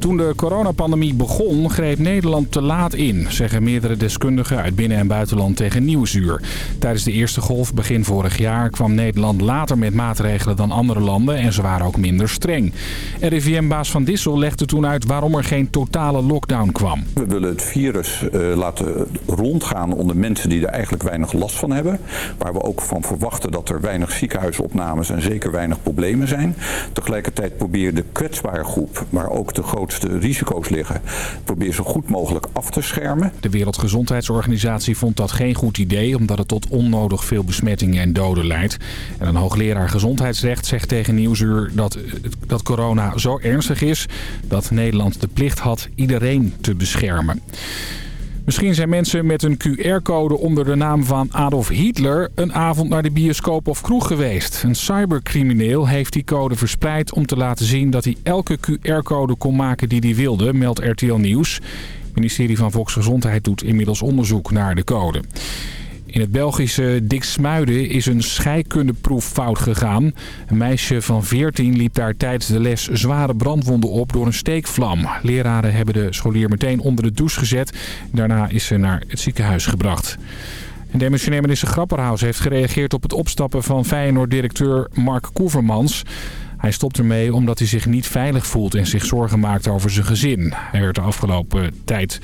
Toen de coronapandemie begon, greep Nederland te laat in, zeggen meerdere deskundigen uit binnen- en buitenland tegen Nieuwsuur. Tijdens de eerste golf begin vorig jaar kwam Nederland later met maatregelen dan andere landen en ze waren ook minder streng. RIVM-baas Van Dissel legde toen uit waarom er geen totale lockdown kwam. We willen het virus uh, laten rondgaan onder mensen die er eigenlijk weinig last van hebben. Waar we ook van verwachten dat er weinig ziekenhuisopnames en zeker weinig problemen zijn. Tegelijkertijd probeer de kwetsbare groep, maar ook de grote grootste risico's liggen. Probeer zo goed mogelijk af te schermen. De Wereldgezondheidsorganisatie vond dat geen goed idee... omdat het tot onnodig veel besmettingen en doden leidt. En een hoogleraar gezondheidsrecht zegt tegen Nieuwsuur... dat, dat corona zo ernstig is dat Nederland de plicht had iedereen te beschermen. Misschien zijn mensen met een QR-code onder de naam van Adolf Hitler een avond naar de bioscoop of kroeg geweest. Een cybercrimineel heeft die code verspreid om te laten zien dat hij elke QR-code kon maken die hij wilde, meldt RTL Nieuws. Het ministerie van Volksgezondheid doet inmiddels onderzoek naar de code. In het Belgische Diksmuiden is een scheikundeproef fout gegaan. Een meisje van 14 liep daar tijdens de les zware brandwonden op door een steekvlam. Leraren hebben de scholier meteen onder de douche gezet. Daarna is ze naar het ziekenhuis gebracht. En demissionair minister Grapperhaus heeft gereageerd op het opstappen van Feyenoord-directeur Mark Koevermans. Hij stopt ermee omdat hij zich niet veilig voelt en zich zorgen maakt over zijn gezin. Hij werd de afgelopen tijd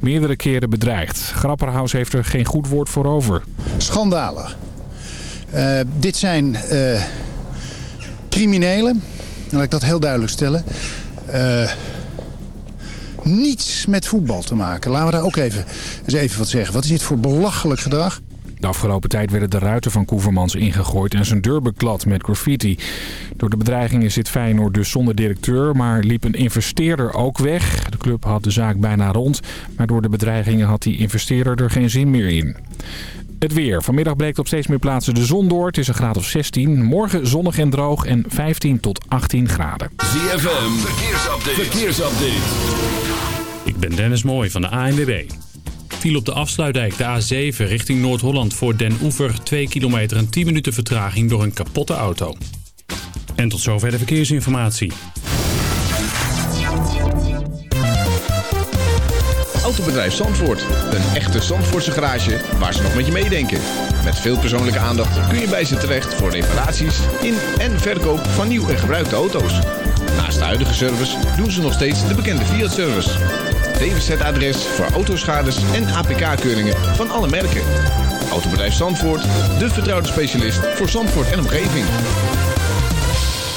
meerdere keren bedreigd. Grapperhaus heeft er geen goed woord voor over. Schandalig. Uh, dit zijn uh, criminelen. Laat ik dat heel duidelijk stellen. Uh, niets met voetbal te maken. Laten we daar ook even, eens even wat zeggen. Wat is dit voor belachelijk gedrag? De afgelopen tijd werden de ruiten van Koevermans ingegooid en zijn deur beklad met graffiti. Door de bedreigingen zit Feyenoord dus zonder directeur, maar liep een investeerder ook weg. De club had de zaak bijna rond, maar door de bedreigingen had die investeerder er geen zin meer in. Het weer. Vanmiddag bleek op steeds meer plaatsen de zon door. Het is een graad of 16. Morgen zonnig en droog en 15 tot 18 graden. ZFM. Verkeersupdate. Verkeersupdate. Ik ben Dennis Mooij van de ANWB viel op de afsluitdijk de A7 richting Noord-Holland voor Den Oever 2 kilometer en 10 minuten vertraging door een kapotte auto. En tot zover de verkeersinformatie. Autobedrijf Zandvoort. Een echte Zandvoortse garage waar ze nog met je meedenken. Met veel persoonlijke aandacht kun je bij ze terecht voor reparaties in en verkoop van nieuw en gebruikte auto's. Naast de huidige service doen ze nog steeds de bekende Fiat-service. DWZ-adres voor autoschades en APK-keuringen van alle merken. Autobedrijf Zandvoort, de vertrouwde specialist voor Zandvoort en omgeving.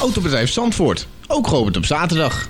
Autobedrijf Zandvoort, ook geopend op zaterdag.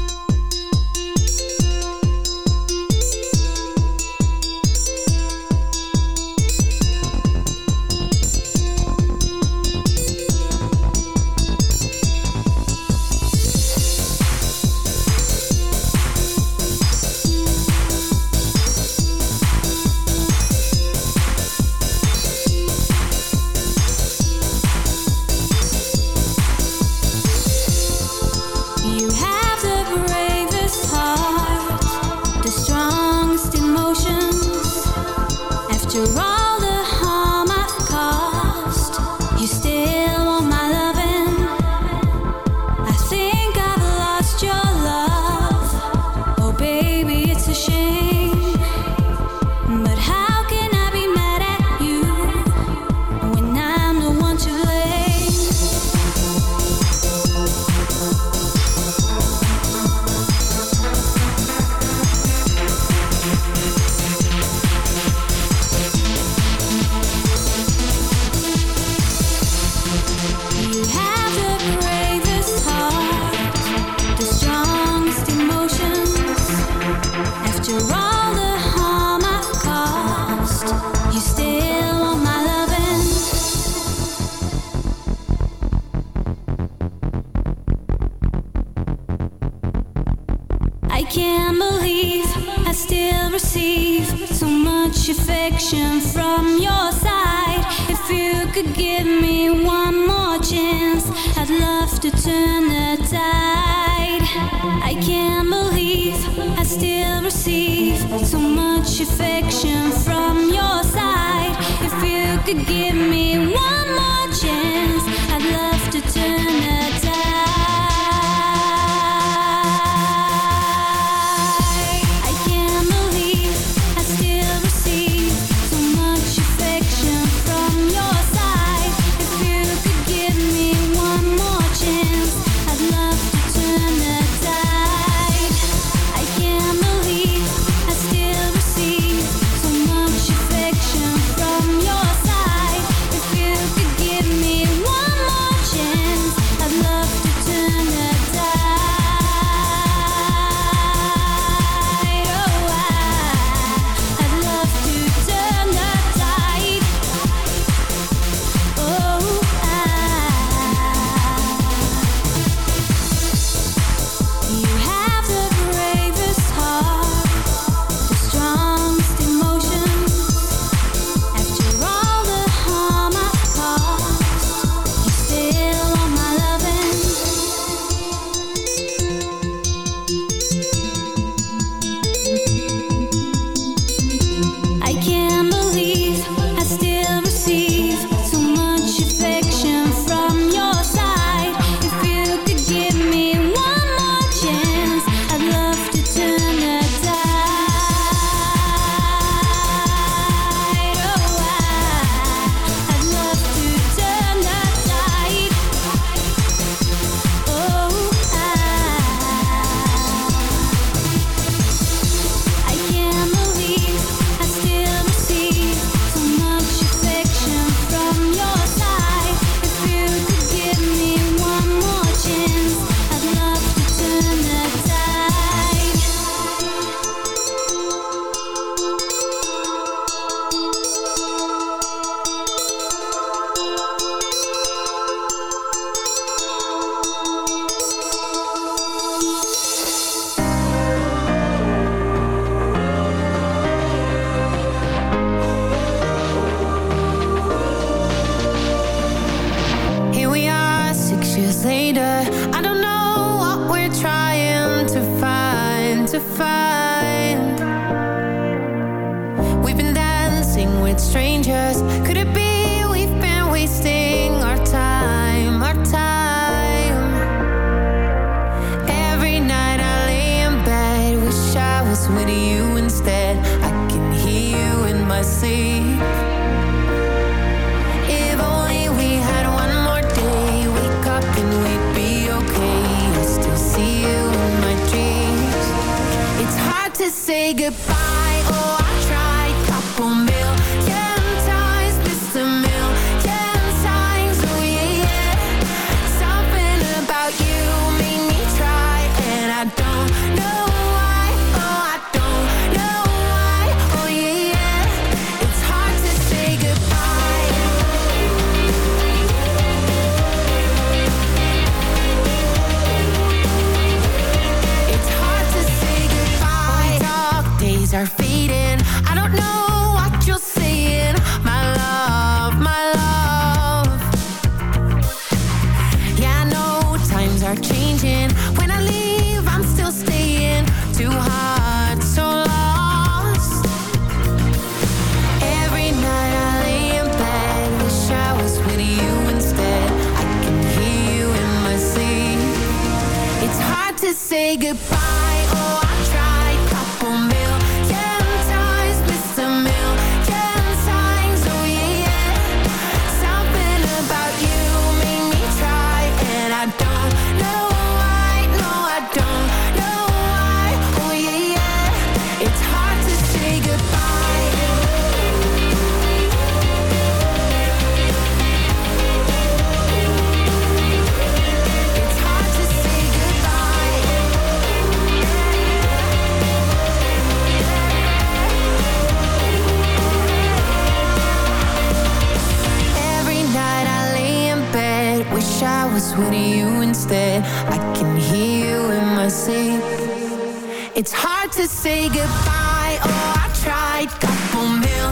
It's hard to say goodbye. Oh, I tried. Couple million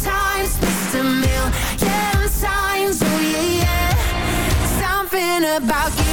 times, missed a million signs. Oh, yeah, yeah. Something about you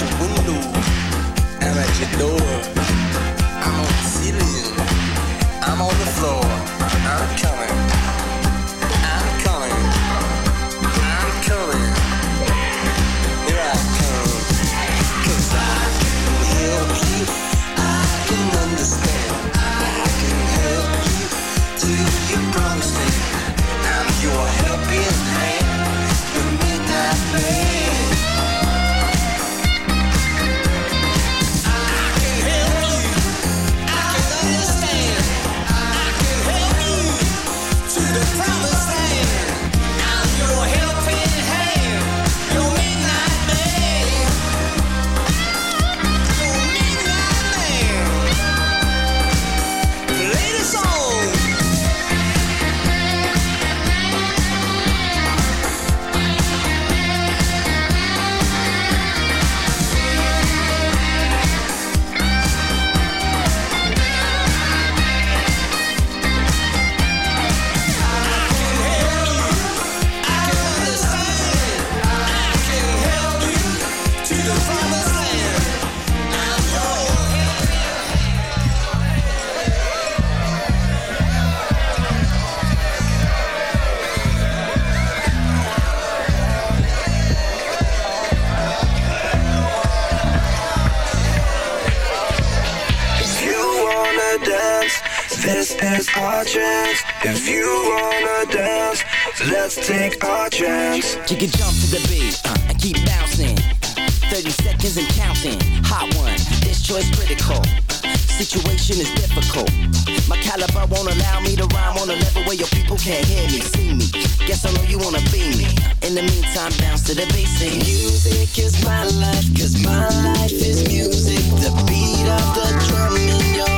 at your window I'm at your door. I'm can't hear me, see me. Guess I know you wanna be me. In the meantime, bounce to the bass and music is my life, cause my life is music. The beat of the drum in your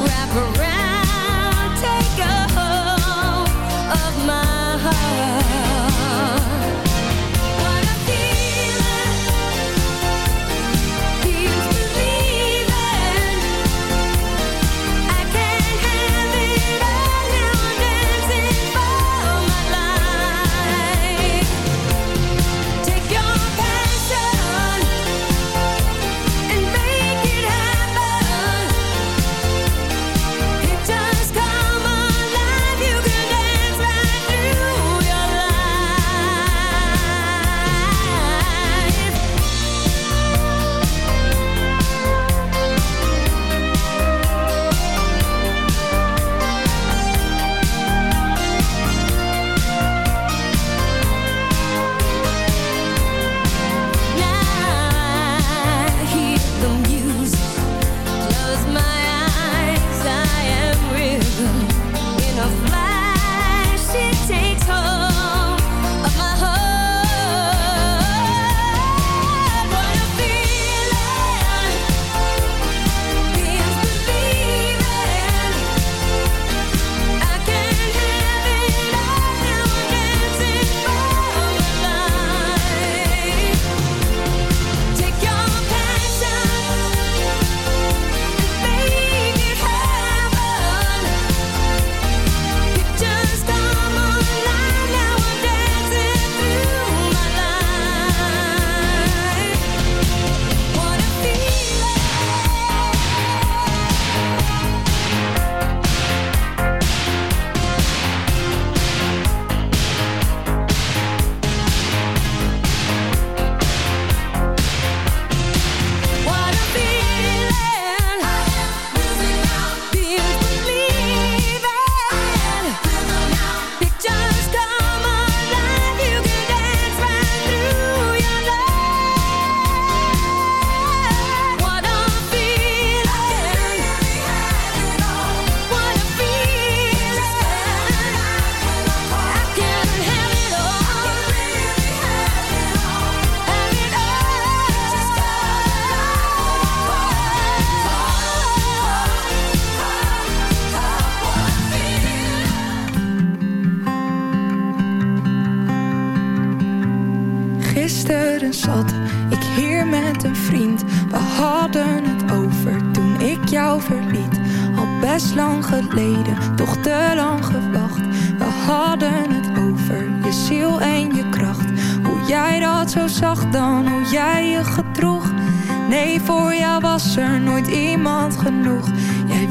Wrap around,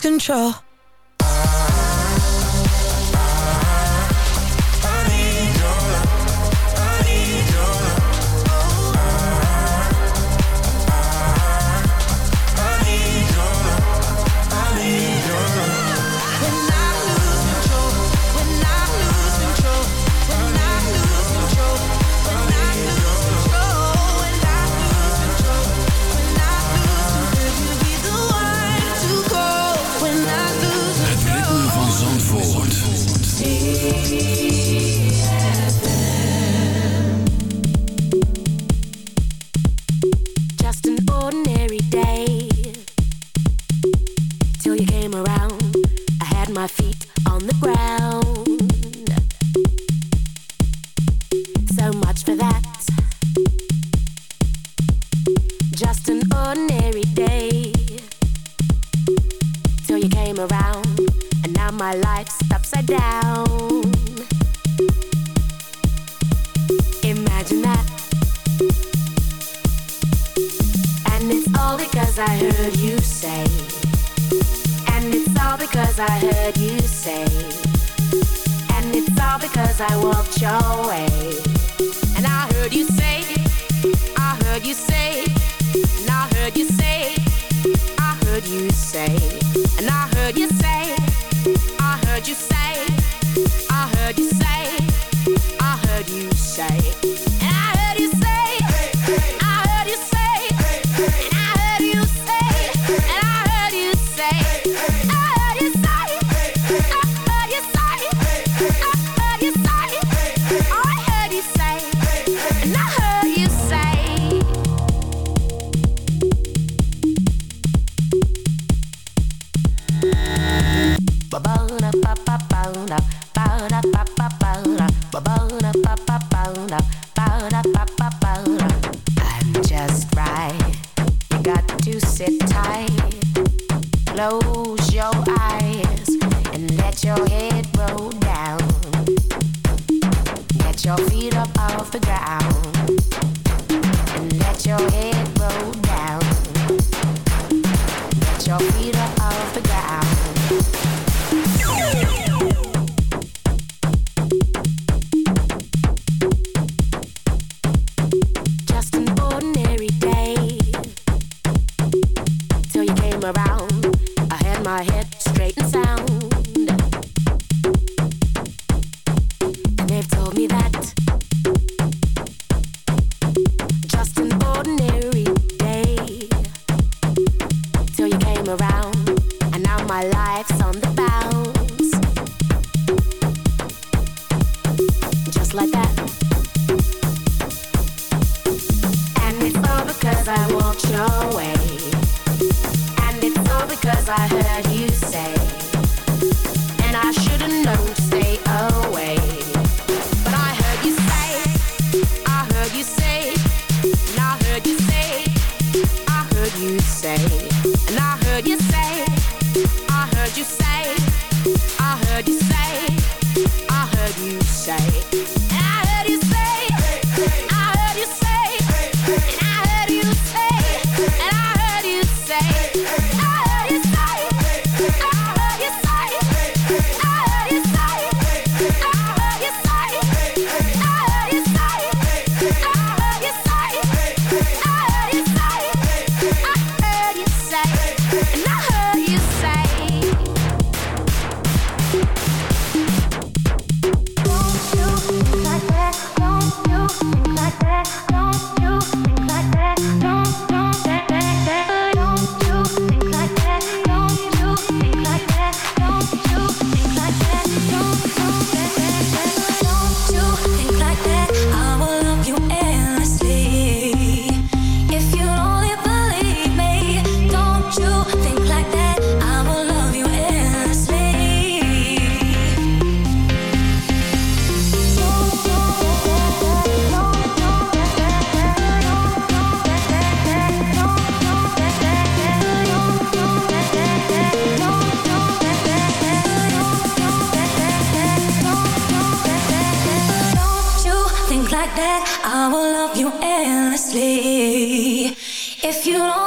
control. came around, and now my life's upside down. Imagine that. And it's all because I heard you say. And it's all because I heard you say. And it's all because I walked your way. And I heard you say, I heard you say, and I heard you say heard you say, and I heard you say, I heard you say, I heard you say, I heard you say. I will love you endlessly. If you only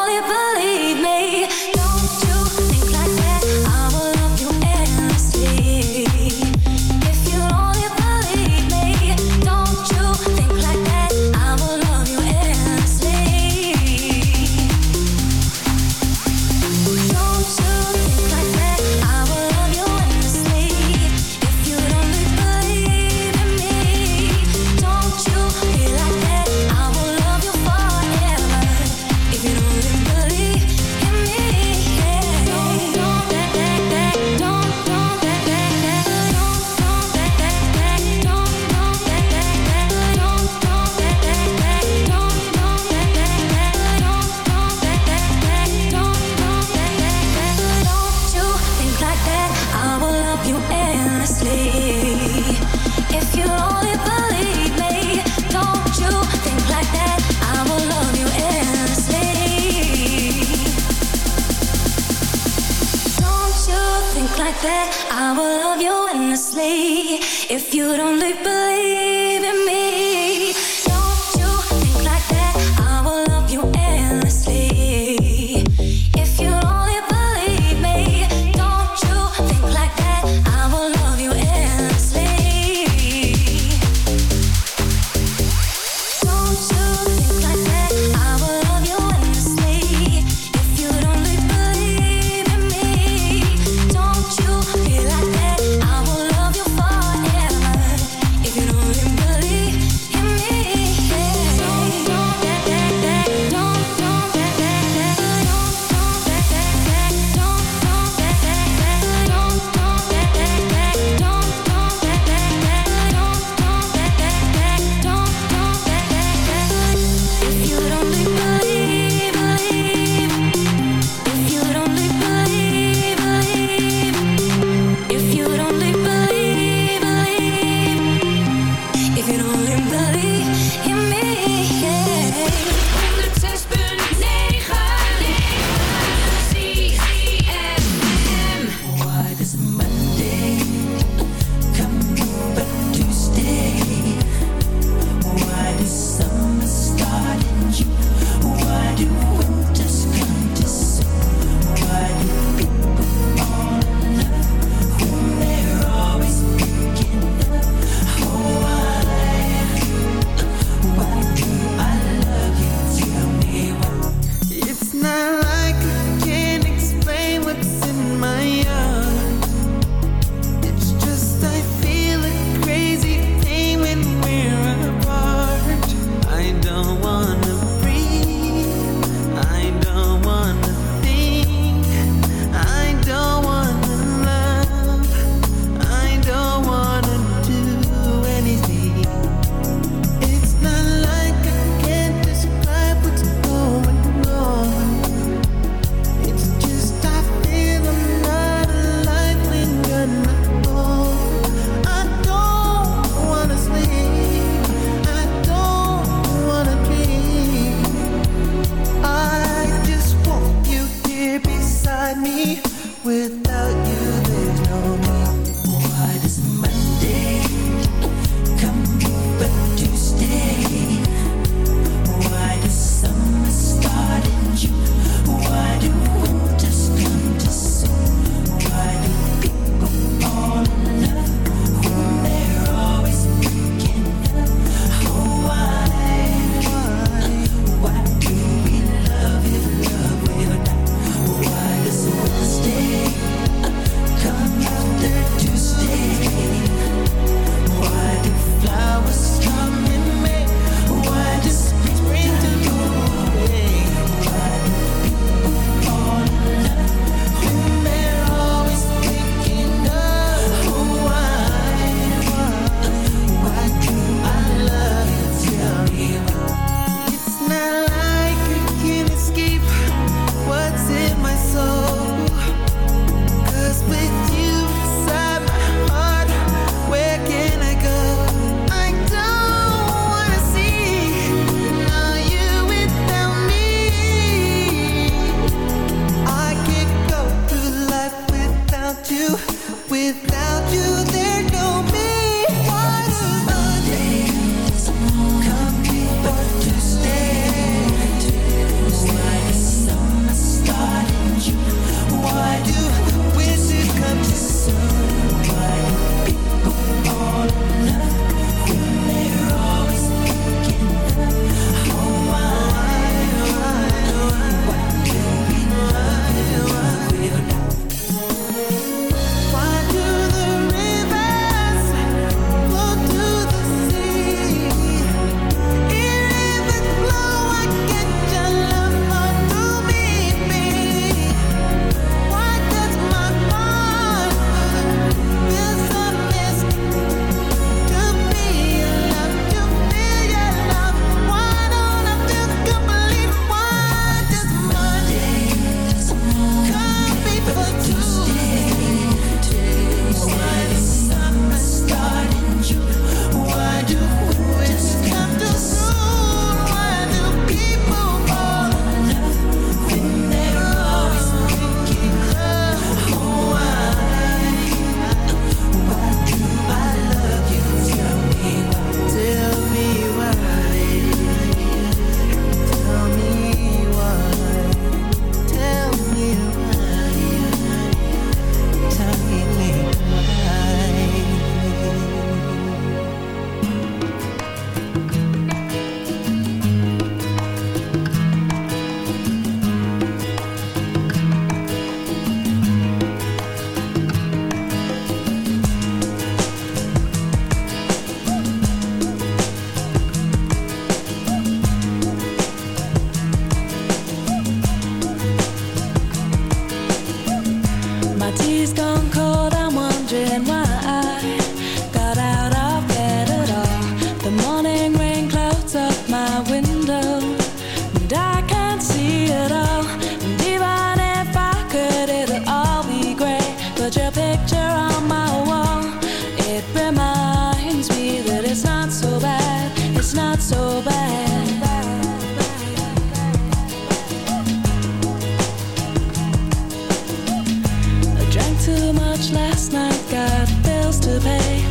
pay.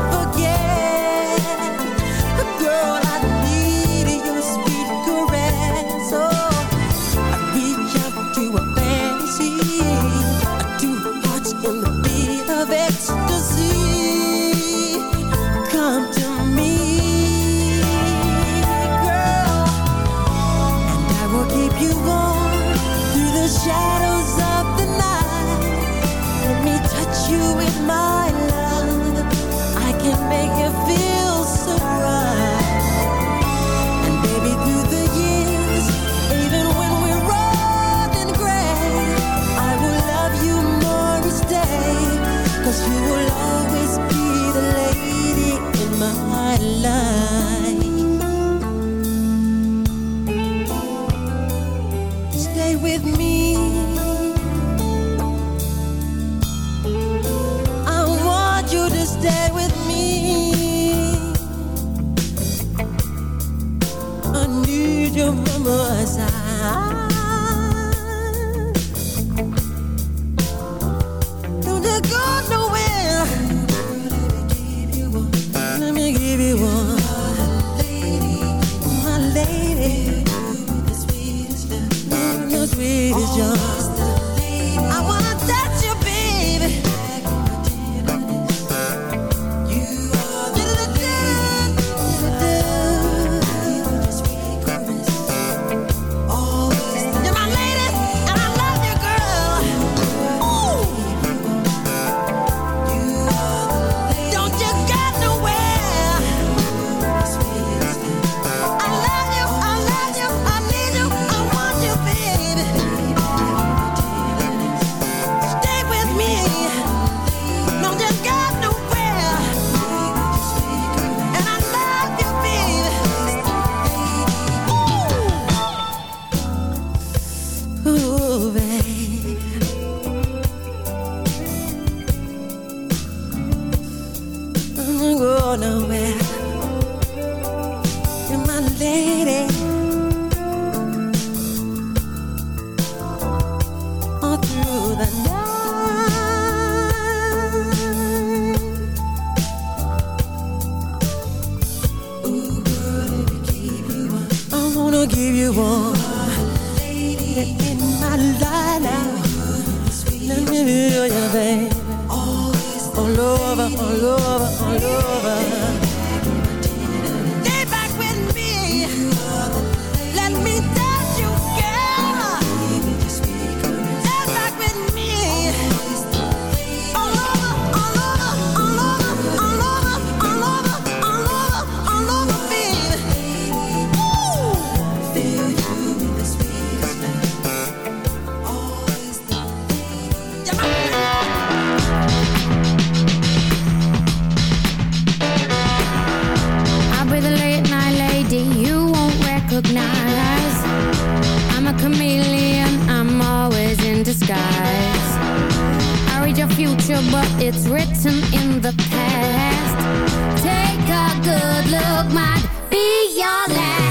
future, but it's written in the past. Take a good look, might be your last.